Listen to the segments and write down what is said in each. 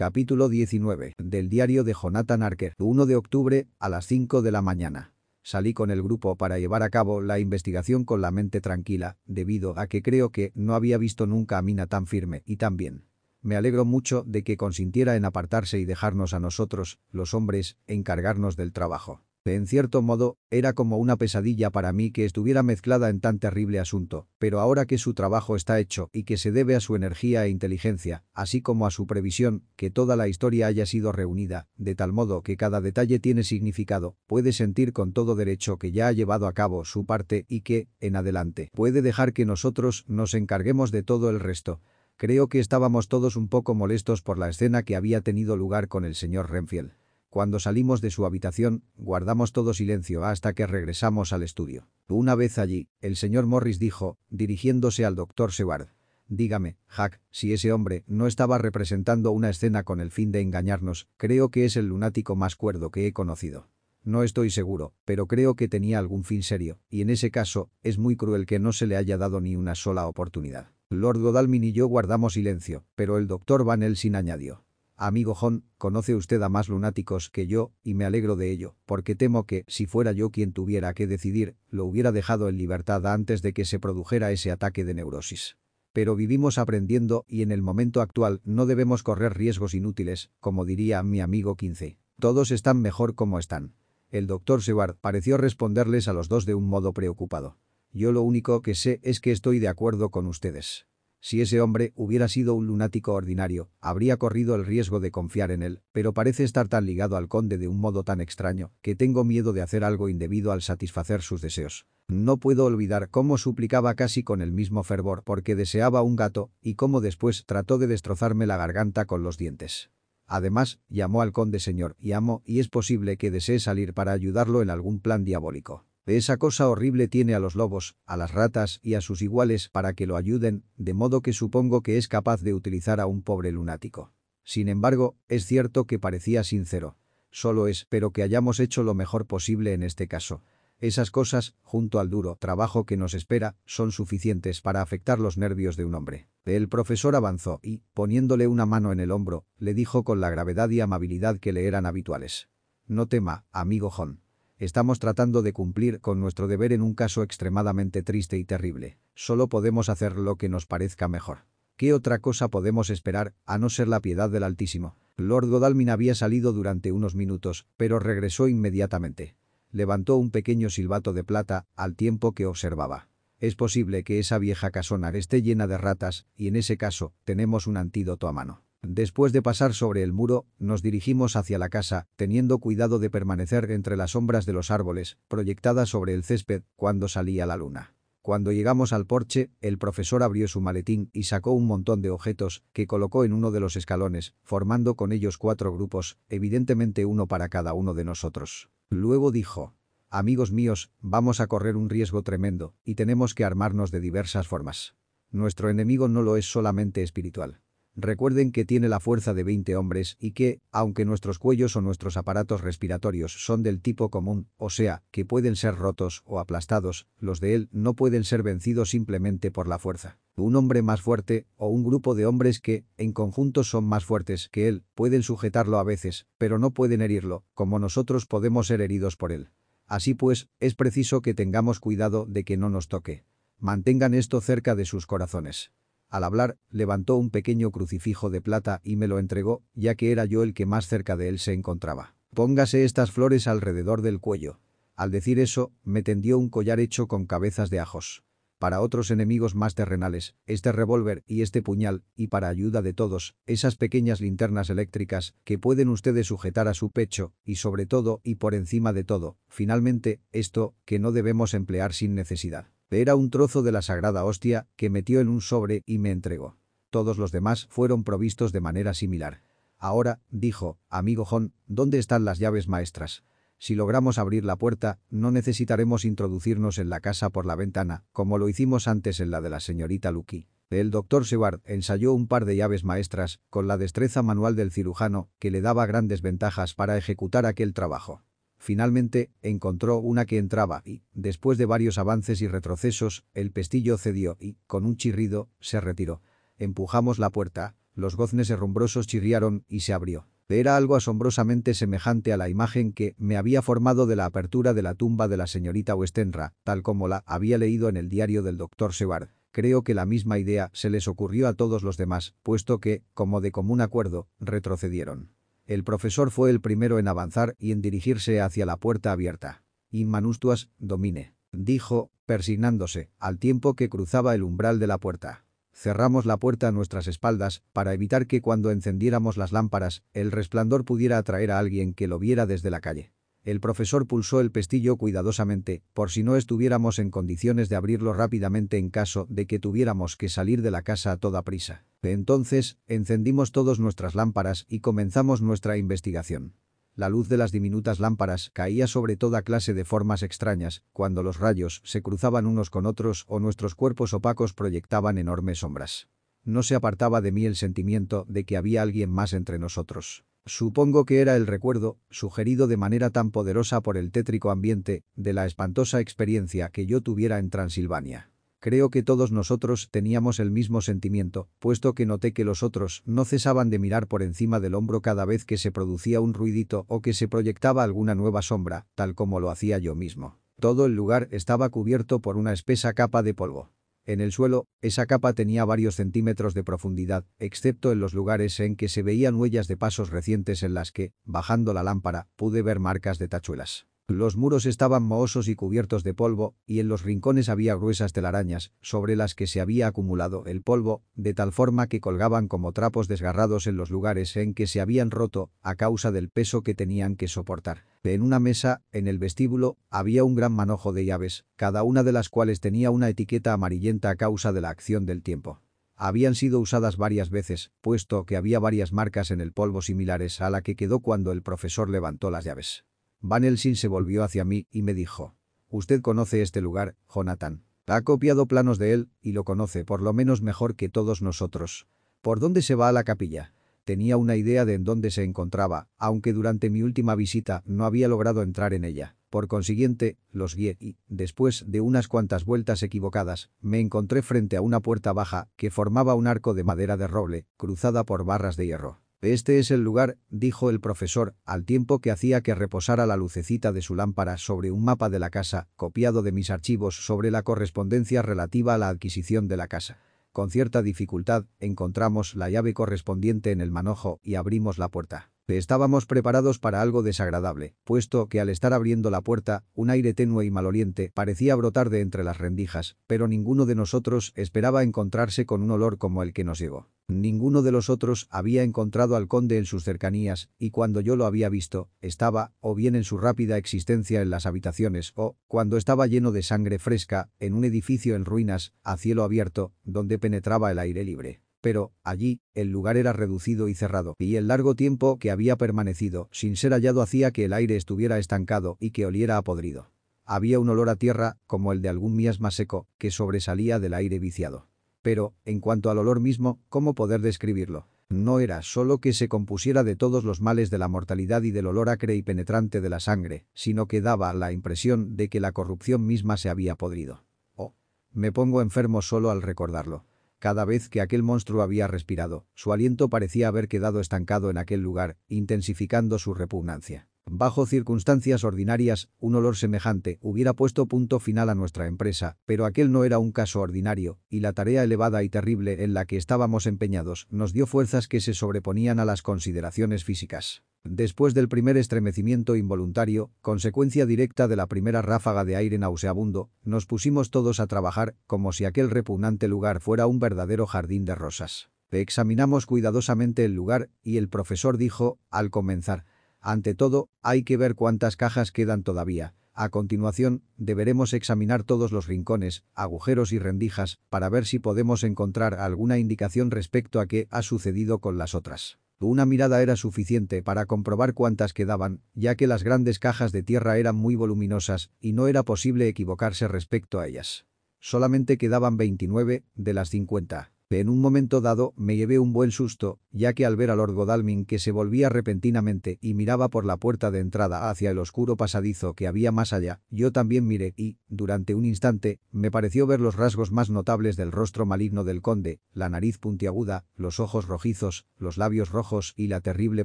Capítulo 19. Del diario de Jonathan Arker. 1 de octubre, a las 5 de la mañana. Salí con el grupo para llevar a cabo la investigación con la mente tranquila, debido a que creo que no había visto nunca a Mina tan firme y tan bien. Me alegro mucho de que consintiera en apartarse y dejarnos a nosotros, los hombres, encargarnos del trabajo. En cierto modo, era como una pesadilla para mí que estuviera mezclada en tan terrible asunto, pero ahora que su trabajo está hecho y que se debe a su energía e inteligencia, así como a su previsión, que toda la historia haya sido reunida, de tal modo que cada detalle tiene significado, puede sentir con todo derecho que ya ha llevado a cabo su parte y que, en adelante, puede dejar que nosotros nos encarguemos de todo el resto. Creo que estábamos todos un poco molestos por la escena que había tenido lugar con el señor Renfield. Cuando salimos de su habitación, guardamos todo silencio hasta que regresamos al estudio. Una vez allí, el señor Morris dijo, dirigiéndose al doctor Seward. Dígame, Jack, si ese hombre no estaba representando una escena con el fin de engañarnos, creo que es el lunático más cuerdo que he conocido. No estoy seguro, pero creo que tenía algún fin serio, y en ese caso, es muy cruel que no se le haya dado ni una sola oportunidad. Lord Godalming y yo guardamos silencio, pero el doctor Van Helsing añadió. Amigo John, conoce usted a más lunáticos que yo, y me alegro de ello, porque temo que, si fuera yo quien tuviera que decidir, lo hubiera dejado en libertad antes de que se produjera ese ataque de neurosis. Pero vivimos aprendiendo y en el momento actual no debemos correr riesgos inútiles, como diría mi amigo 15. Todos están mejor como están. El doctor Seward pareció responderles a los dos de un modo preocupado. Yo lo único que sé es que estoy de acuerdo con ustedes. Si ese hombre hubiera sido un lunático ordinario, habría corrido el riesgo de confiar en él, pero parece estar tan ligado al conde de un modo tan extraño, que tengo miedo de hacer algo indebido al satisfacer sus deseos. No puedo olvidar cómo suplicaba casi con el mismo fervor porque deseaba un gato, y cómo después trató de destrozarme la garganta con los dientes. Además, llamó al conde señor y amo y es posible que desee salir para ayudarlo en algún plan diabólico. Esa cosa horrible tiene a los lobos, a las ratas y a sus iguales para que lo ayuden, de modo que supongo que es capaz de utilizar a un pobre lunático. Sin embargo, es cierto que parecía sincero. Solo espero que hayamos hecho lo mejor posible en este caso. Esas cosas, junto al duro trabajo que nos espera, son suficientes para afectar los nervios de un hombre. El profesor avanzó y, poniéndole una mano en el hombro, le dijo con la gravedad y amabilidad que le eran habituales. No tema, amigo John. Estamos tratando de cumplir con nuestro deber en un caso extremadamente triste y terrible. Solo podemos hacer lo que nos parezca mejor. ¿Qué otra cosa podemos esperar, a no ser la piedad del Altísimo? Lord Godalming había salido durante unos minutos, pero regresó inmediatamente. Levantó un pequeño silbato de plata, al tiempo que observaba. Es posible que esa vieja casona esté llena de ratas, y en ese caso, tenemos un antídoto a mano. Después de pasar sobre el muro, nos dirigimos hacia la casa, teniendo cuidado de permanecer entre las sombras de los árboles, proyectadas sobre el césped, cuando salía la luna. Cuando llegamos al porche, el profesor abrió su maletín y sacó un montón de objetos que colocó en uno de los escalones, formando con ellos cuatro grupos, evidentemente uno para cada uno de nosotros. Luego dijo, Amigos míos, vamos a correr un riesgo tremendo, y tenemos que armarnos de diversas formas. Nuestro enemigo no lo es solamente espiritual. Recuerden que tiene la fuerza de 20 hombres y que, aunque nuestros cuellos o nuestros aparatos respiratorios son del tipo común, o sea, que pueden ser rotos o aplastados, los de él no pueden ser vencidos simplemente por la fuerza. Un hombre más fuerte, o un grupo de hombres que, en conjunto son más fuertes que él, pueden sujetarlo a veces, pero no pueden herirlo, como nosotros podemos ser heridos por él. Así pues, es preciso que tengamos cuidado de que no nos toque. Mantengan esto cerca de sus corazones. Al hablar, levantó un pequeño crucifijo de plata y me lo entregó, ya que era yo el que más cerca de él se encontraba. Póngase estas flores alrededor del cuello. Al decir eso, me tendió un collar hecho con cabezas de ajos. Para otros enemigos más terrenales, este revólver y este puñal, y para ayuda de todos, esas pequeñas linternas eléctricas que pueden ustedes sujetar a su pecho, y sobre todo y por encima de todo, finalmente, esto que no debemos emplear sin necesidad. Era un trozo de la sagrada hostia que metió en un sobre y me entregó. Todos los demás fueron provistos de manera similar. Ahora, dijo, amigo John, ¿dónde están las llaves maestras? Si logramos abrir la puerta, no necesitaremos introducirnos en la casa por la ventana, como lo hicimos antes en la de la señorita Lucky. El doctor Seward ensayó un par de llaves maestras, con la destreza manual del cirujano, que le daba grandes ventajas para ejecutar aquel trabajo. Finalmente, encontró una que entraba y, después de varios avances y retrocesos, el pestillo cedió y, con un chirrido, se retiró. Empujamos la puerta. Los goznes herrumbrosos chirriaron y se abrió. Era algo asombrosamente semejante a la imagen que me había formado de la apertura de la tumba de la señorita Westenra, tal como la había leído en el diario del doctor Seward. Creo que la misma idea se les ocurrió a todos los demás, puesto que, como de común acuerdo, retrocedieron. El profesor fue el primero en avanzar y en dirigirse hacia la puerta abierta. Inmanustuas, domine, dijo, persignándose, al tiempo que cruzaba el umbral de la puerta. Cerramos la puerta a nuestras espaldas para evitar que cuando encendiéramos las lámparas, el resplandor pudiera atraer a alguien que lo viera desde la calle. El profesor pulsó el pestillo cuidadosamente, por si no estuviéramos en condiciones de abrirlo rápidamente en caso de que tuviéramos que salir de la casa a toda prisa. Entonces, encendimos todas nuestras lámparas y comenzamos nuestra investigación. La luz de las diminutas lámparas caía sobre toda clase de formas extrañas, cuando los rayos se cruzaban unos con otros o nuestros cuerpos opacos proyectaban enormes sombras. No se apartaba de mí el sentimiento de que había alguien más entre nosotros. Supongo que era el recuerdo, sugerido de manera tan poderosa por el tétrico ambiente, de la espantosa experiencia que yo tuviera en Transilvania. Creo que todos nosotros teníamos el mismo sentimiento, puesto que noté que los otros no cesaban de mirar por encima del hombro cada vez que se producía un ruidito o que se proyectaba alguna nueva sombra, tal como lo hacía yo mismo. Todo el lugar estaba cubierto por una espesa capa de polvo. En el suelo, esa capa tenía varios centímetros de profundidad, excepto en los lugares en que se veían huellas de pasos recientes en las que, bajando la lámpara, pude ver marcas de tachuelas. Los muros estaban mohosos y cubiertos de polvo, y en los rincones había gruesas telarañas, sobre las que se había acumulado el polvo, de tal forma que colgaban como trapos desgarrados en los lugares en que se habían roto, a causa del peso que tenían que soportar. En una mesa, en el vestíbulo, había un gran manojo de llaves, cada una de las cuales tenía una etiqueta amarillenta a causa de la acción del tiempo habían sido usadas varias veces, puesto que había varias marcas en el polvo similares a la que quedó cuando el profesor levantó las llaves. Van Helsing se volvió hacia mí y me dijo. Usted conoce este lugar, Jonathan. Ha copiado planos de él y lo conoce por lo menos mejor que todos nosotros. ¿Por dónde se va a la capilla? Tenía una idea de en dónde se encontraba, aunque durante mi última visita no había logrado entrar en ella. Por consiguiente, los guié y, después de unas cuantas vueltas equivocadas, me encontré frente a una puerta baja que formaba un arco de madera de roble, cruzada por barras de hierro. Este es el lugar, dijo el profesor, al tiempo que hacía que reposara la lucecita de su lámpara sobre un mapa de la casa, copiado de mis archivos sobre la correspondencia relativa a la adquisición de la casa. Con cierta dificultad, encontramos la llave correspondiente en el manojo y abrimos la puerta. Estábamos preparados para algo desagradable, puesto que al estar abriendo la puerta, un aire tenue y maloliente parecía brotar de entre las rendijas, pero ninguno de nosotros esperaba encontrarse con un olor como el que nos llegó. Ninguno de los otros había encontrado al conde en sus cercanías, y cuando yo lo había visto, estaba, o bien en su rápida existencia en las habitaciones, o, cuando estaba lleno de sangre fresca, en un edificio en ruinas, a cielo abierto, donde penetraba el aire libre. Pero, allí, el lugar era reducido y cerrado, y el largo tiempo que había permanecido sin ser hallado hacía que el aire estuviera estancado y que oliera a podrido. Había un olor a tierra, como el de algún miasma seco, que sobresalía del aire viciado. Pero, en cuanto al olor mismo, ¿cómo poder describirlo? No era solo que se compusiera de todos los males de la mortalidad y del olor acre y penetrante de la sangre, sino que daba la impresión de que la corrupción misma se había podrido. Oh, me pongo enfermo solo al recordarlo. Cada vez que aquel monstruo había respirado, su aliento parecía haber quedado estancado en aquel lugar, intensificando su repugnancia. Bajo circunstancias ordinarias, un olor semejante hubiera puesto punto final a nuestra empresa, pero aquel no era un caso ordinario, y la tarea elevada y terrible en la que estábamos empeñados nos dio fuerzas que se sobreponían a las consideraciones físicas. Después del primer estremecimiento involuntario, consecuencia directa de la primera ráfaga de aire nauseabundo, nos pusimos todos a trabajar como si aquel repugnante lugar fuera un verdadero jardín de rosas. Examinamos cuidadosamente el lugar y el profesor dijo, al comenzar, ante todo, hay que ver cuántas cajas quedan todavía. A continuación, deberemos examinar todos los rincones, agujeros y rendijas para ver si podemos encontrar alguna indicación respecto a qué ha sucedido con las otras. Una mirada era suficiente para comprobar cuántas quedaban, ya que las grandes cajas de tierra eran muy voluminosas y no era posible equivocarse respecto a ellas. Solamente quedaban 29 de las 50. En un momento dado me llevé un buen susto, ya que al ver a Lord Godalming que se volvía repentinamente y miraba por la puerta de entrada hacia el oscuro pasadizo que había más allá, yo también miré y, durante un instante, me pareció ver los rasgos más notables del rostro maligno del conde, la nariz puntiaguda, los ojos rojizos, los labios rojos y la terrible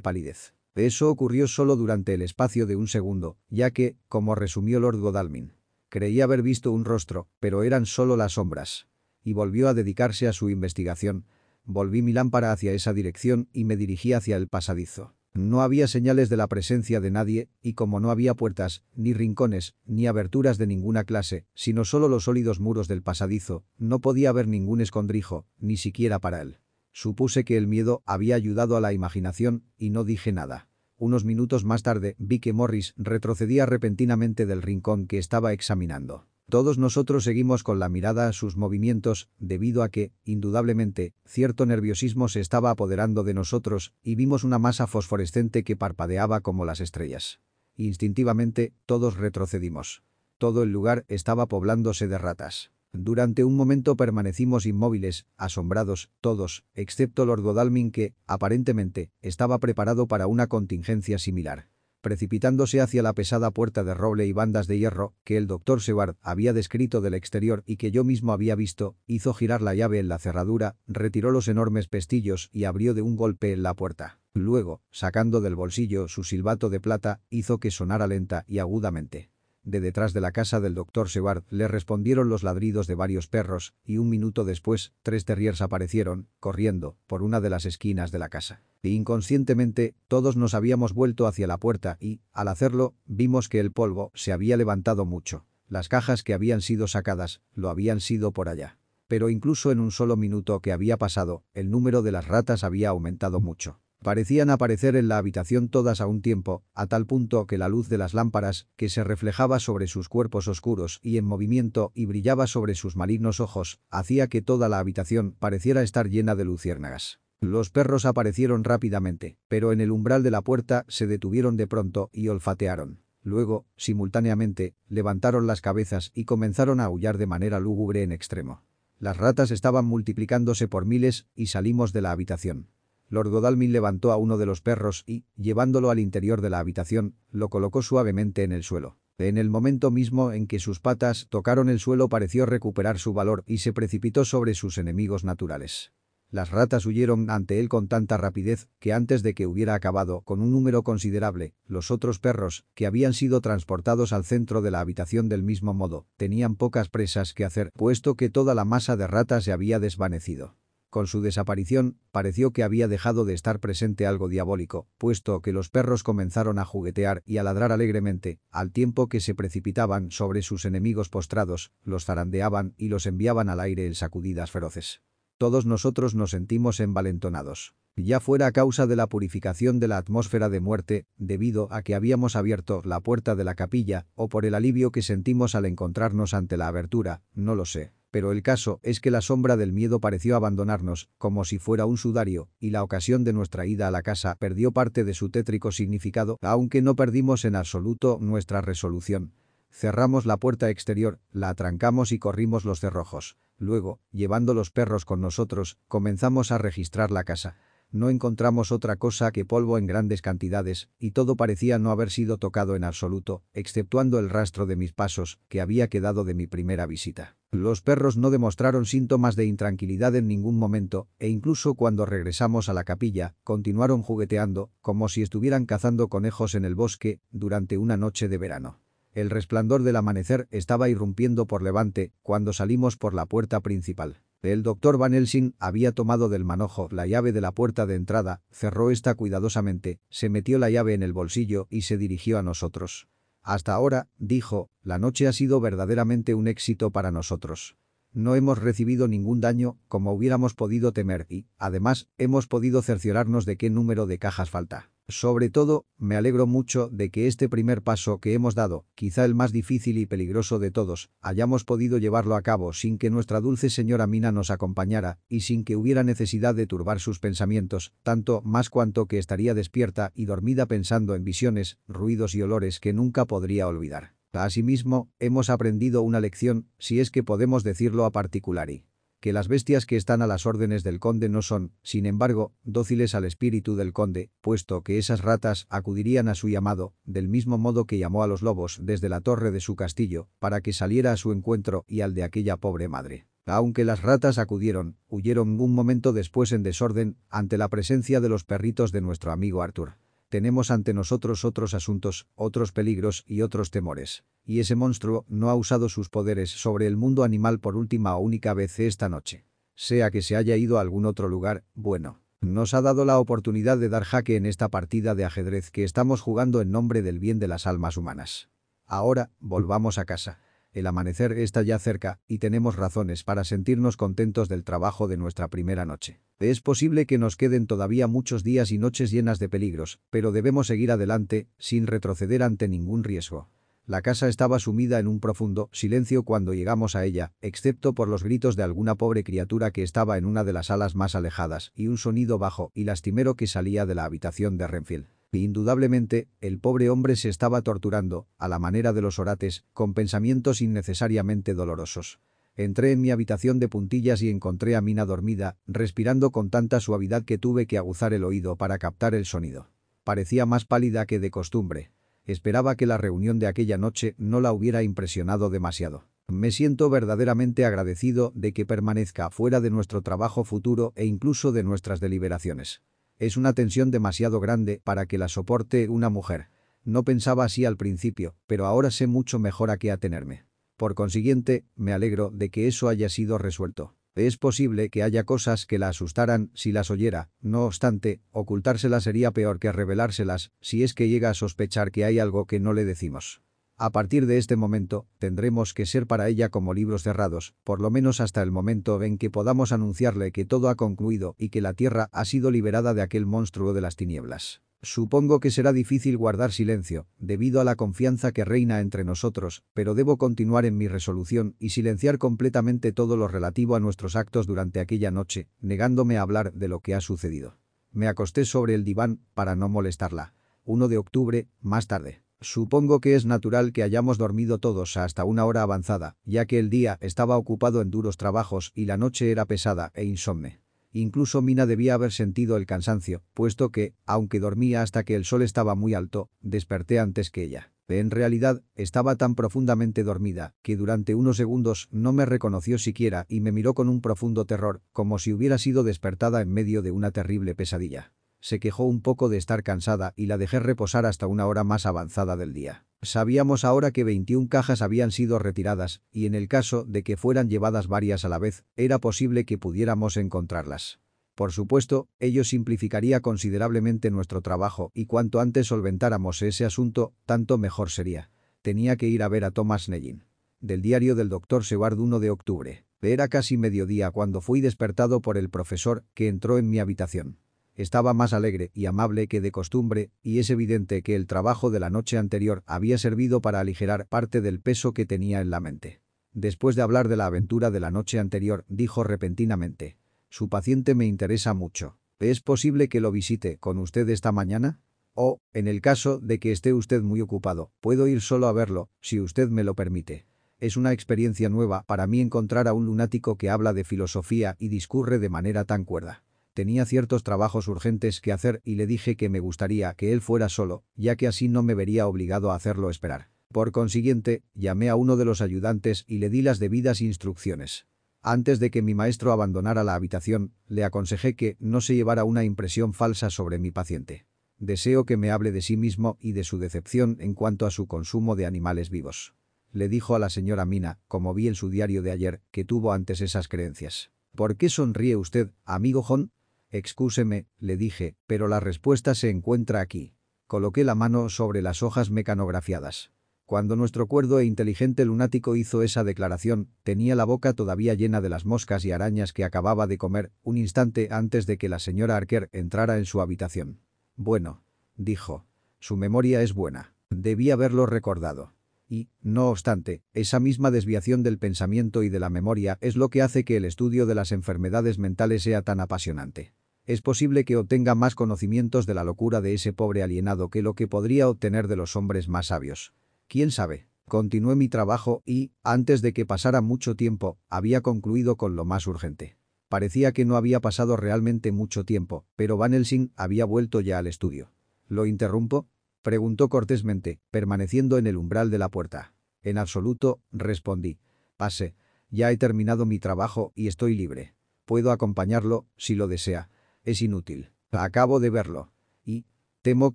palidez. Eso ocurrió solo durante el espacio de un segundo, ya que, como resumió Lord Godalming, creía haber visto un rostro, pero eran solo las sombras y volvió a dedicarse a su investigación. Volví mi lámpara hacia esa dirección y me dirigí hacia el pasadizo. No había señales de la presencia de nadie, y como no había puertas, ni rincones, ni aberturas de ninguna clase, sino solo los sólidos muros del pasadizo, no podía haber ningún escondrijo, ni siquiera para él. Supuse que el miedo había ayudado a la imaginación, y no dije nada. Unos minutos más tarde vi que Morris retrocedía repentinamente del rincón que estaba examinando. Todos nosotros seguimos con la mirada a sus movimientos, debido a que, indudablemente, cierto nerviosismo se estaba apoderando de nosotros y vimos una masa fosforescente que parpadeaba como las estrellas. Instintivamente, todos retrocedimos. Todo el lugar estaba poblándose de ratas. Durante un momento permanecimos inmóviles, asombrados, todos, excepto Lord Godalming que, aparentemente, estaba preparado para una contingencia similar precipitándose hacia la pesada puerta de roble y bandas de hierro que el doctor Seward había descrito del exterior y que yo mismo había visto, hizo girar la llave en la cerradura, retiró los enormes pestillos y abrió de un golpe la puerta. Luego, sacando del bolsillo su silbato de plata, hizo que sonara lenta y agudamente. De detrás de la casa del doctor Seward le respondieron los ladridos de varios perros, y un minuto después, tres terriers aparecieron, corriendo, por una de las esquinas de la casa. inconscientemente, todos nos habíamos vuelto hacia la puerta y, al hacerlo, vimos que el polvo se había levantado mucho. Las cajas que habían sido sacadas, lo habían sido por allá. Pero incluso en un solo minuto que había pasado, el número de las ratas había aumentado mucho. Parecían aparecer en la habitación todas a un tiempo, a tal punto que la luz de las lámparas, que se reflejaba sobre sus cuerpos oscuros y en movimiento y brillaba sobre sus malignos ojos, hacía que toda la habitación pareciera estar llena de luciérnagas. Los perros aparecieron rápidamente, pero en el umbral de la puerta se detuvieron de pronto y olfatearon. Luego, simultáneamente, levantaron las cabezas y comenzaron a aullar de manera lúgubre en extremo. Las ratas estaban multiplicándose por miles y salimos de la habitación. Lord Godalming levantó a uno de los perros y, llevándolo al interior de la habitación, lo colocó suavemente en el suelo. En el momento mismo en que sus patas tocaron el suelo pareció recuperar su valor y se precipitó sobre sus enemigos naturales. Las ratas huyeron ante él con tanta rapidez que antes de que hubiera acabado con un número considerable, los otros perros, que habían sido transportados al centro de la habitación del mismo modo, tenían pocas presas que hacer, puesto que toda la masa de ratas se había desvanecido. Con su desaparición, pareció que había dejado de estar presente algo diabólico, puesto que los perros comenzaron a juguetear y a ladrar alegremente, al tiempo que se precipitaban sobre sus enemigos postrados, los zarandeaban y los enviaban al aire en sacudidas feroces. Todos nosotros nos sentimos envalentonados. Ya fuera a causa de la purificación de la atmósfera de muerte, debido a que habíamos abierto la puerta de la capilla, o por el alivio que sentimos al encontrarnos ante la abertura, no lo sé pero el caso es que la sombra del miedo pareció abandonarnos, como si fuera un sudario, y la ocasión de nuestra ida a la casa perdió parte de su tétrico significado, aunque no perdimos en absoluto nuestra resolución. Cerramos la puerta exterior, la atrancamos y corrimos los cerrojos. Luego, llevando los perros con nosotros, comenzamos a registrar la casa. No encontramos otra cosa que polvo en grandes cantidades, y todo parecía no haber sido tocado en absoluto, exceptuando el rastro de mis pasos, que había quedado de mi primera visita. Los perros no demostraron síntomas de intranquilidad en ningún momento, e incluso cuando regresamos a la capilla, continuaron jugueteando, como si estuvieran cazando conejos en el bosque, durante una noche de verano. El resplandor del amanecer estaba irrumpiendo por levante, cuando salimos por la puerta principal. El doctor Van Helsing había tomado del manojo la llave de la puerta de entrada, cerró esta cuidadosamente, se metió la llave en el bolsillo y se dirigió a nosotros. Hasta ahora, dijo, la noche ha sido verdaderamente un éxito para nosotros. No hemos recibido ningún daño, como hubiéramos podido temer y, además, hemos podido cerciorarnos de qué número de cajas falta. Sobre todo, me alegro mucho de que este primer paso que hemos dado, quizá el más difícil y peligroso de todos, hayamos podido llevarlo a cabo sin que nuestra dulce señora Mina nos acompañara y sin que hubiera necesidad de turbar sus pensamientos, tanto más cuanto que estaría despierta y dormida pensando en visiones, ruidos y olores que nunca podría olvidar. Asimismo, hemos aprendido una lección, si es que podemos decirlo a particulari. Que las bestias que están a las órdenes del conde no son, sin embargo, dóciles al espíritu del conde, puesto que esas ratas acudirían a su llamado, del mismo modo que llamó a los lobos desde la torre de su castillo, para que saliera a su encuentro y al de aquella pobre madre. Aunque las ratas acudieron, huyeron un momento después en desorden ante la presencia de los perritos de nuestro amigo Arthur tenemos ante nosotros otros asuntos, otros peligros y otros temores. Y ese monstruo no ha usado sus poderes sobre el mundo animal por última o única vez esta noche. Sea que se haya ido a algún otro lugar, bueno. Nos ha dado la oportunidad de dar jaque en esta partida de ajedrez que estamos jugando en nombre del bien de las almas humanas. Ahora, volvamos a casa. El amanecer está ya cerca y tenemos razones para sentirnos contentos del trabajo de nuestra primera noche. Es posible que nos queden todavía muchos días y noches llenas de peligros, pero debemos seguir adelante, sin retroceder ante ningún riesgo. La casa estaba sumida en un profundo silencio cuando llegamos a ella, excepto por los gritos de alguna pobre criatura que estaba en una de las alas más alejadas y un sonido bajo y lastimero que salía de la habitación de Renfield. Indudablemente, el pobre hombre se estaba torturando, a la manera de los orates, con pensamientos innecesariamente dolorosos. Entré en mi habitación de puntillas y encontré a Mina dormida, respirando con tanta suavidad que tuve que aguzar el oído para captar el sonido. Parecía más pálida que de costumbre. Esperaba que la reunión de aquella noche no la hubiera impresionado demasiado. Me siento verdaderamente agradecido de que permanezca fuera de nuestro trabajo futuro e incluso de nuestras deliberaciones. Es una tensión demasiado grande para que la soporte una mujer. No pensaba así al principio, pero ahora sé mucho mejor a qué atenerme. Por consiguiente, me alegro de que eso haya sido resuelto. Es posible que haya cosas que la asustaran si las oyera, no obstante, ocultárselas sería peor que revelárselas si es que llega a sospechar que hay algo que no le decimos. A partir de este momento, tendremos que ser para ella como libros cerrados, por lo menos hasta el momento en que podamos anunciarle que todo ha concluido y que la Tierra ha sido liberada de aquel monstruo de las tinieblas. Supongo que será difícil guardar silencio, debido a la confianza que reina entre nosotros, pero debo continuar en mi resolución y silenciar completamente todo lo relativo a nuestros actos durante aquella noche, negándome a hablar de lo que ha sucedido. Me acosté sobre el diván para no molestarla. 1 de octubre, más tarde. Supongo que es natural que hayamos dormido todos hasta una hora avanzada, ya que el día estaba ocupado en duros trabajos y la noche era pesada e insomne. Incluso Mina debía haber sentido el cansancio, puesto que, aunque dormía hasta que el sol estaba muy alto, desperté antes que ella. En realidad, estaba tan profundamente dormida que durante unos segundos no me reconoció siquiera y me miró con un profundo terror, como si hubiera sido despertada en medio de una terrible pesadilla se quejó un poco de estar cansada y la dejé reposar hasta una hora más avanzada del día. Sabíamos ahora que 21 cajas habían sido retiradas, y en el caso de que fueran llevadas varias a la vez, era posible que pudiéramos encontrarlas. Por supuesto, ello simplificaría considerablemente nuestro trabajo y cuanto antes solventáramos ese asunto, tanto mejor sería. Tenía que ir a ver a Thomas Neyin. Del diario del doctor Seward 1 de octubre. Era casi mediodía cuando fui despertado por el profesor, que entró en mi habitación. Estaba más alegre y amable que de costumbre, y es evidente que el trabajo de la noche anterior había servido para aligerar parte del peso que tenía en la mente. Después de hablar de la aventura de la noche anterior, dijo repentinamente. Su paciente me interesa mucho. ¿Es posible que lo visite con usted esta mañana? O, en el caso de que esté usted muy ocupado, puedo ir solo a verlo, si usted me lo permite. Es una experiencia nueva para mí encontrar a un lunático que habla de filosofía y discurre de manera tan cuerda. Tenía ciertos trabajos urgentes que hacer y le dije que me gustaría que él fuera solo, ya que así no me vería obligado a hacerlo esperar. Por consiguiente, llamé a uno de los ayudantes y le di las debidas instrucciones. Antes de que mi maestro abandonara la habitación, le aconsejé que no se llevara una impresión falsa sobre mi paciente. Deseo que me hable de sí mismo y de su decepción en cuanto a su consumo de animales vivos. Le dijo a la señora Mina, como vi en su diario de ayer, que tuvo antes esas creencias. ¿Por qué sonríe usted, amigo John? Excúseme, le dije, pero la respuesta se encuentra aquí. Coloqué la mano sobre las hojas mecanografiadas. Cuando nuestro cuerdo e inteligente lunático hizo esa declaración, tenía la boca todavía llena de las moscas y arañas que acababa de comer un instante antes de que la señora Arker entrara en su habitación. Bueno, dijo. Su memoria es buena. Debí haberlo recordado. Y, no obstante, esa misma desviación del pensamiento y de la memoria es lo que hace que el estudio de las enfermedades mentales sea tan apasionante. Es posible que obtenga más conocimientos de la locura de ese pobre alienado que lo que podría obtener de los hombres más sabios. ¿Quién sabe? Continué mi trabajo y, antes de que pasara mucho tiempo, había concluido con lo más urgente. Parecía que no había pasado realmente mucho tiempo, pero Van Helsing había vuelto ya al estudio. ¿Lo interrumpo? Preguntó cortésmente, permaneciendo en el umbral de la puerta. En absoluto, respondí. Pase. Ya he terminado mi trabajo y estoy libre. Puedo acompañarlo, si lo desea. Es inútil. Acabo de verlo. Y temo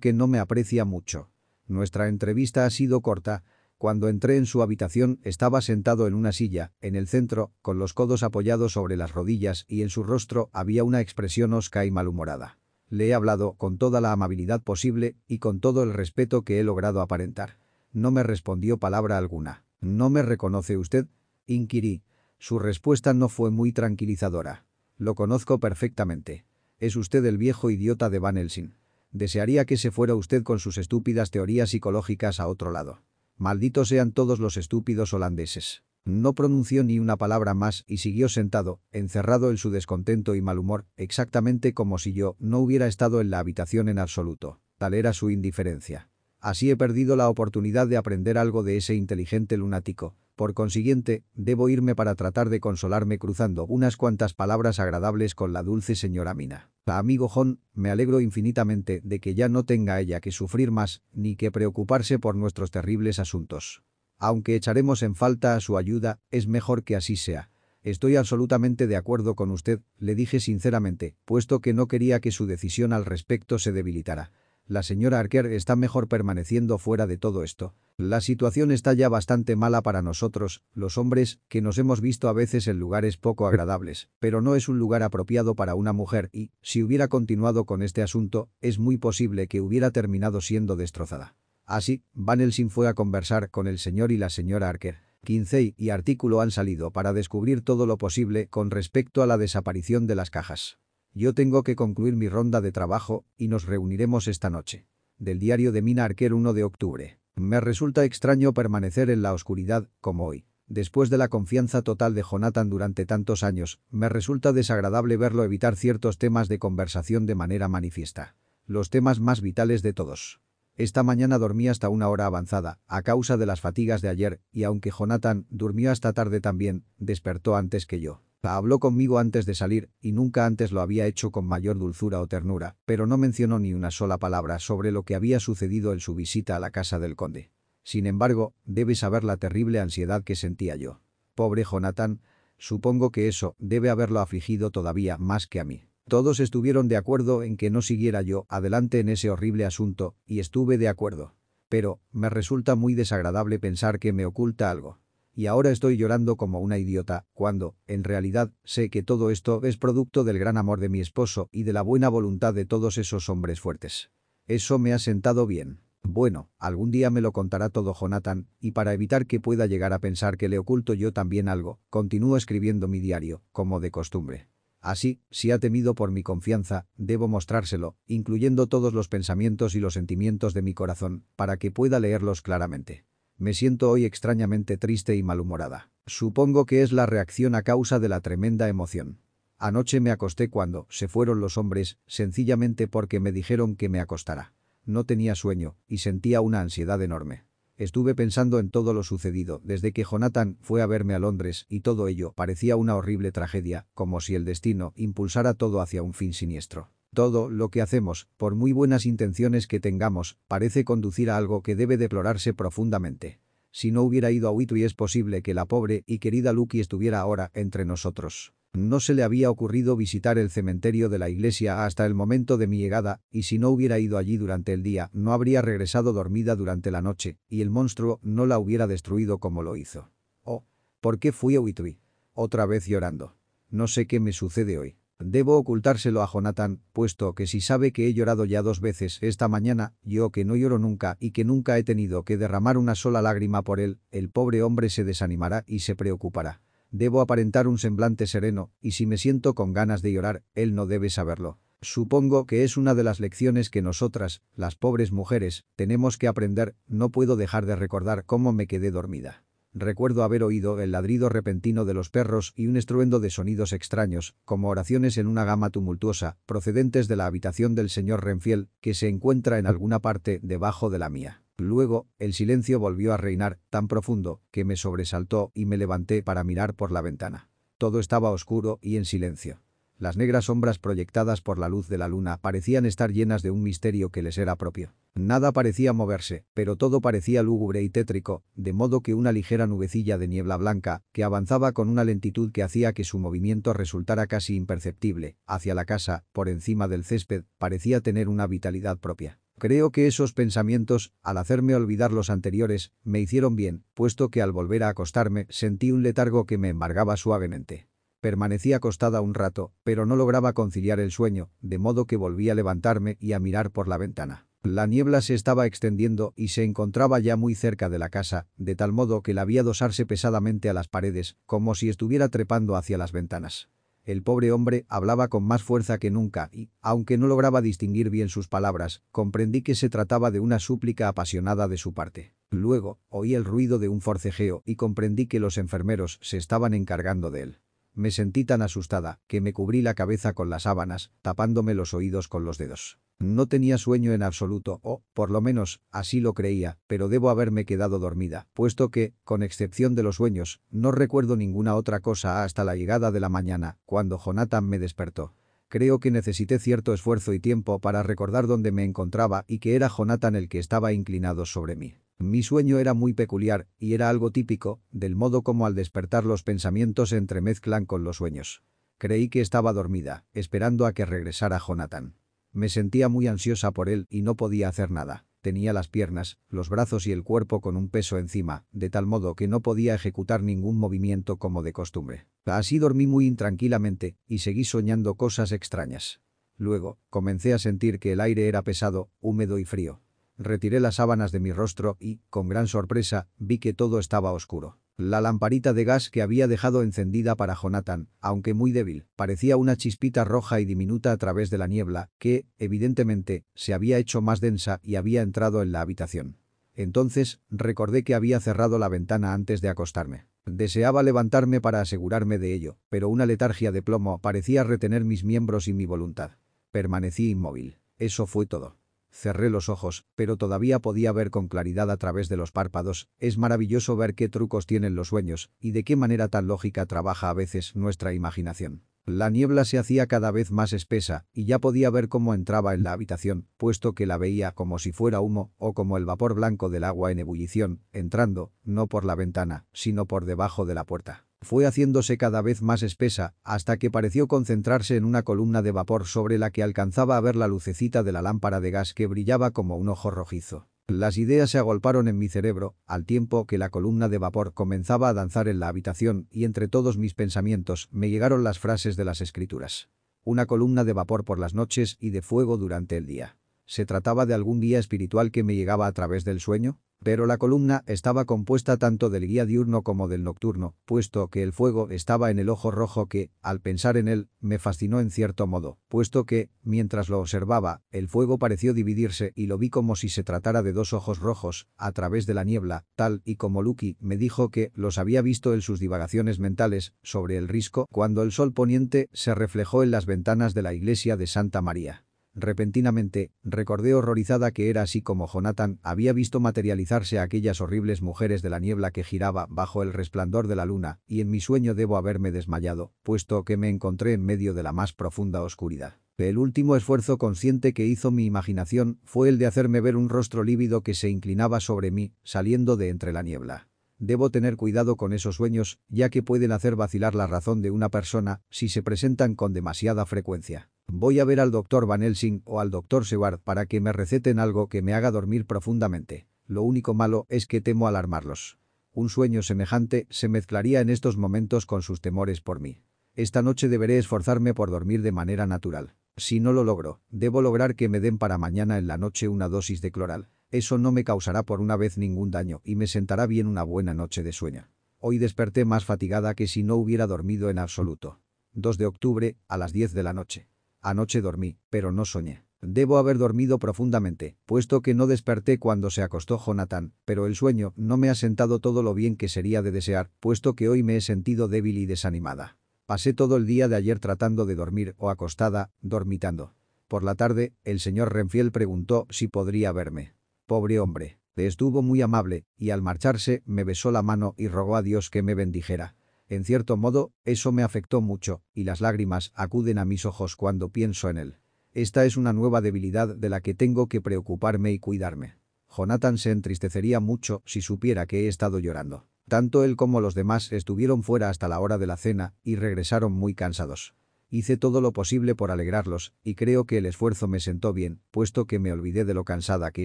que no me aprecia mucho. Nuestra entrevista ha sido corta, cuando entré en su habitación estaba sentado en una silla, en el centro, con los codos apoyados sobre las rodillas y en su rostro había una expresión osca y malhumorada. Le he hablado con toda la amabilidad posible y con todo el respeto que he logrado aparentar. No me respondió palabra alguna. ¿No me reconoce usted? Inquirí. Su respuesta no fue muy tranquilizadora. Lo conozco perfectamente. Es usted el viejo idiota de Van Helsing. Desearía que se fuera usted con sus estúpidas teorías psicológicas a otro lado. Malditos sean todos los estúpidos holandeses. No pronunció ni una palabra más y siguió sentado, encerrado en su descontento y mal humor, exactamente como si yo no hubiera estado en la habitación en absoluto. Tal era su indiferencia. Así he perdido la oportunidad de aprender algo de ese inteligente lunático. Por consiguiente, debo irme para tratar de consolarme cruzando unas cuantas palabras agradables con la dulce señora Mina. amigo John, me alegro infinitamente de que ya no tenga ella que sufrir más ni que preocuparse por nuestros terribles asuntos. Aunque echaremos en falta a su ayuda, es mejor que así sea. Estoy absolutamente de acuerdo con usted, le dije sinceramente, puesto que no quería que su decisión al respecto se debilitara. La señora Arker está mejor permaneciendo fuera de todo esto. La situación está ya bastante mala para nosotros, los hombres, que nos hemos visto a veces en lugares poco agradables, pero no es un lugar apropiado para una mujer y, si hubiera continuado con este asunto, es muy posible que hubiera terminado siendo destrozada. Así, Van Helsing fue a conversar con el señor y la señora Arker. Quincey y artículo han salido para descubrir todo lo posible con respecto a la desaparición de las cajas. Yo tengo que concluir mi ronda de trabajo y nos reuniremos esta noche. Del diario de Mina Arquer 1 de octubre. Me resulta extraño permanecer en la oscuridad, como hoy. Después de la confianza total de Jonathan durante tantos años, me resulta desagradable verlo evitar ciertos temas de conversación de manera manifiesta. Los temas más vitales de todos. Esta mañana dormí hasta una hora avanzada, a causa de las fatigas de ayer, y aunque Jonathan durmió hasta tarde también, despertó antes que yo. Habló conmigo antes de salir, y nunca antes lo había hecho con mayor dulzura o ternura, pero no mencionó ni una sola palabra sobre lo que había sucedido en su visita a la casa del conde. Sin embargo, debe saber la terrible ansiedad que sentía yo. Pobre Jonathan, supongo que eso debe haberlo afligido todavía más que a mí. Todos estuvieron de acuerdo en que no siguiera yo adelante en ese horrible asunto, y estuve de acuerdo. Pero, me resulta muy desagradable pensar que me oculta algo y ahora estoy llorando como una idiota, cuando, en realidad, sé que todo esto es producto del gran amor de mi esposo y de la buena voluntad de todos esos hombres fuertes. Eso me ha sentado bien. Bueno, algún día me lo contará todo Jonathan, y para evitar que pueda llegar a pensar que le oculto yo también algo, continúo escribiendo mi diario, como de costumbre. Así, si ha temido por mi confianza, debo mostrárselo, incluyendo todos los pensamientos y los sentimientos de mi corazón, para que pueda leerlos claramente. Me siento hoy extrañamente triste y malhumorada. Supongo que es la reacción a causa de la tremenda emoción. Anoche me acosté cuando se fueron los hombres, sencillamente porque me dijeron que me acostara. No tenía sueño y sentía una ansiedad enorme. Estuve pensando en todo lo sucedido desde que Jonathan fue a verme a Londres y todo ello parecía una horrible tragedia, como si el destino impulsara todo hacia un fin siniestro. Todo lo que hacemos, por muy buenas intenciones que tengamos, parece conducir a algo que debe deplorarse profundamente. Si no hubiera ido a Whitby es posible que la pobre y querida Lucky estuviera ahora entre nosotros. No se le había ocurrido visitar el cementerio de la iglesia hasta el momento de mi llegada, y si no hubiera ido allí durante el día, no habría regresado dormida durante la noche, y el monstruo no la hubiera destruido como lo hizo. Oh, ¿por qué fui a Whitby? Otra vez llorando. No sé qué me sucede hoy. Debo ocultárselo a Jonathan, puesto que si sabe que he llorado ya dos veces esta mañana, yo que no lloro nunca y que nunca he tenido que derramar una sola lágrima por él, el pobre hombre se desanimará y se preocupará. Debo aparentar un semblante sereno, y si me siento con ganas de llorar, él no debe saberlo. Supongo que es una de las lecciones que nosotras, las pobres mujeres, tenemos que aprender, no puedo dejar de recordar cómo me quedé dormida. Recuerdo haber oído el ladrido repentino de los perros y un estruendo de sonidos extraños, como oraciones en una gama tumultuosa, procedentes de la habitación del señor Renfiel, que se encuentra en alguna parte debajo de la mía. Luego, el silencio volvió a reinar, tan profundo, que me sobresaltó y me levanté para mirar por la ventana. Todo estaba oscuro y en silencio. Las negras sombras proyectadas por la luz de la luna parecían estar llenas de un misterio que les era propio. Nada parecía moverse, pero todo parecía lúgubre y tétrico, de modo que una ligera nubecilla de niebla blanca, que avanzaba con una lentitud que hacía que su movimiento resultara casi imperceptible, hacia la casa, por encima del césped, parecía tener una vitalidad propia. Creo que esos pensamientos, al hacerme olvidar los anteriores, me hicieron bien, puesto que al volver a acostarme sentí un letargo que me embargaba suavemente. Permanecí acostada un rato, pero no lograba conciliar el sueño, de modo que volví a levantarme y a mirar por la ventana. La niebla se estaba extendiendo y se encontraba ya muy cerca de la casa, de tal modo que la vi adosarse pesadamente a las paredes, como si estuviera trepando hacia las ventanas. El pobre hombre hablaba con más fuerza que nunca y, aunque no lograba distinguir bien sus palabras, comprendí que se trataba de una súplica apasionada de su parte. Luego, oí el ruido de un forcejeo y comprendí que los enfermeros se estaban encargando de él. Me sentí tan asustada que me cubrí la cabeza con las sábanas, tapándome los oídos con los dedos. No tenía sueño en absoluto, o, por lo menos, así lo creía, pero debo haberme quedado dormida, puesto que, con excepción de los sueños, no recuerdo ninguna otra cosa hasta la llegada de la mañana, cuando Jonathan me despertó. Creo que necesité cierto esfuerzo y tiempo para recordar dónde me encontraba y que era Jonathan el que estaba inclinado sobre mí. Mi sueño era muy peculiar y era algo típico, del modo como al despertar los pensamientos se entremezclan con los sueños. Creí que estaba dormida, esperando a que regresara Jonathan. Me sentía muy ansiosa por él y no podía hacer nada. Tenía las piernas, los brazos y el cuerpo con un peso encima, de tal modo que no podía ejecutar ningún movimiento como de costumbre. Así dormí muy intranquilamente y seguí soñando cosas extrañas. Luego, comencé a sentir que el aire era pesado, húmedo y frío. Retiré las sábanas de mi rostro y, con gran sorpresa, vi que todo estaba oscuro. La lamparita de gas que había dejado encendida para Jonathan, aunque muy débil, parecía una chispita roja y diminuta a través de la niebla, que, evidentemente, se había hecho más densa y había entrado en la habitación. Entonces, recordé que había cerrado la ventana antes de acostarme. Deseaba levantarme para asegurarme de ello, pero una letargia de plomo parecía retener mis miembros y mi voluntad. Permanecí inmóvil. Eso fue todo. Cerré los ojos, pero todavía podía ver con claridad a través de los párpados. Es maravilloso ver qué trucos tienen los sueños y de qué manera tan lógica trabaja a veces nuestra imaginación. La niebla se hacía cada vez más espesa y ya podía ver cómo entraba en la habitación, puesto que la veía como si fuera humo o como el vapor blanco del agua en ebullición, entrando, no por la ventana, sino por debajo de la puerta. Fue haciéndose cada vez más espesa, hasta que pareció concentrarse en una columna de vapor sobre la que alcanzaba a ver la lucecita de la lámpara de gas que brillaba como un ojo rojizo. Las ideas se agolparon en mi cerebro, al tiempo que la columna de vapor comenzaba a danzar en la habitación y entre todos mis pensamientos me llegaron las frases de las escrituras. Una columna de vapor por las noches y de fuego durante el día. ¿Se trataba de algún guía espiritual que me llegaba a través del sueño? Pero la columna estaba compuesta tanto del guía diurno como del nocturno, puesto que el fuego estaba en el ojo rojo que, al pensar en él, me fascinó en cierto modo, puesto que, mientras lo observaba, el fuego pareció dividirse y lo vi como si se tratara de dos ojos rojos, a través de la niebla, tal y como Lucky me dijo que los había visto en sus divagaciones mentales sobre el risco cuando el sol poniente se reflejó en las ventanas de la iglesia de Santa María. Repentinamente, recordé horrorizada que era así como Jonathan había visto materializarse a aquellas horribles mujeres de la niebla que giraba bajo el resplandor de la luna, y en mi sueño debo haberme desmayado, puesto que me encontré en medio de la más profunda oscuridad. El último esfuerzo consciente que hizo mi imaginación fue el de hacerme ver un rostro lívido que se inclinaba sobre mí, saliendo de entre la niebla. Debo tener cuidado con esos sueños, ya que pueden hacer vacilar la razón de una persona si se presentan con demasiada frecuencia. Voy a ver al doctor Van Helsing o al doctor Seward para que me receten algo que me haga dormir profundamente. Lo único malo es que temo alarmarlos. Un sueño semejante se mezclaría en estos momentos con sus temores por mí. Esta noche deberé esforzarme por dormir de manera natural. Si no lo logro, debo lograr que me den para mañana en la noche una dosis de cloral. Eso no me causará por una vez ningún daño y me sentará bien una buena noche de sueño. Hoy desperté más fatigada que si no hubiera dormido en absoluto. 2 de octubre, a las 10 de la noche. Anoche dormí, pero no soñé. Debo haber dormido profundamente, puesto que no desperté cuando se acostó Jonathan, pero el sueño no me ha sentado todo lo bien que sería de desear, puesto que hoy me he sentido débil y desanimada. Pasé todo el día de ayer tratando de dormir o acostada, dormitando. Por la tarde, el señor Renfiel preguntó si podría verme. Pobre hombre. Estuvo muy amable, y al marcharse me besó la mano y rogó a Dios que me bendijera. En cierto modo, eso me afectó mucho, y las lágrimas acuden a mis ojos cuando pienso en él. Esta es una nueva debilidad de la que tengo que preocuparme y cuidarme. Jonathan se entristecería mucho si supiera que he estado llorando. Tanto él como los demás estuvieron fuera hasta la hora de la cena y regresaron muy cansados. Hice todo lo posible por alegrarlos, y creo que el esfuerzo me sentó bien, puesto que me olvidé de lo cansada que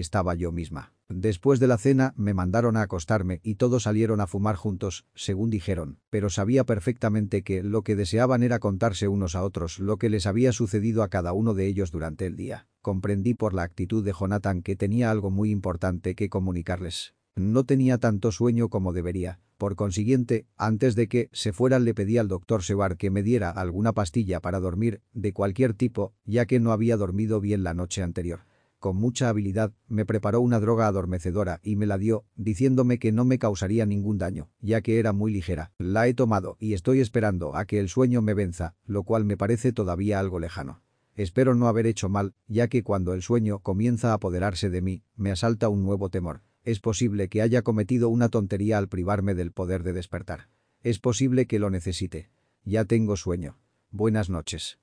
estaba yo misma. Después de la cena, me mandaron a acostarme y todos salieron a fumar juntos, según dijeron, pero sabía perfectamente que lo que deseaban era contarse unos a otros lo que les había sucedido a cada uno de ellos durante el día. Comprendí por la actitud de Jonathan que tenía algo muy importante que comunicarles. No tenía tanto sueño como debería. Por consiguiente, antes de que se fuera le pedí al doctor Sebar que me diera alguna pastilla para dormir, de cualquier tipo, ya que no había dormido bien la noche anterior. Con mucha habilidad, me preparó una droga adormecedora y me la dio, diciéndome que no me causaría ningún daño, ya que era muy ligera. La he tomado y estoy esperando a que el sueño me venza, lo cual me parece todavía algo lejano. Espero no haber hecho mal, ya que cuando el sueño comienza a apoderarse de mí, me asalta un nuevo temor. Es posible que haya cometido una tontería al privarme del poder de despertar. Es posible que lo necesite. Ya tengo sueño. Buenas noches.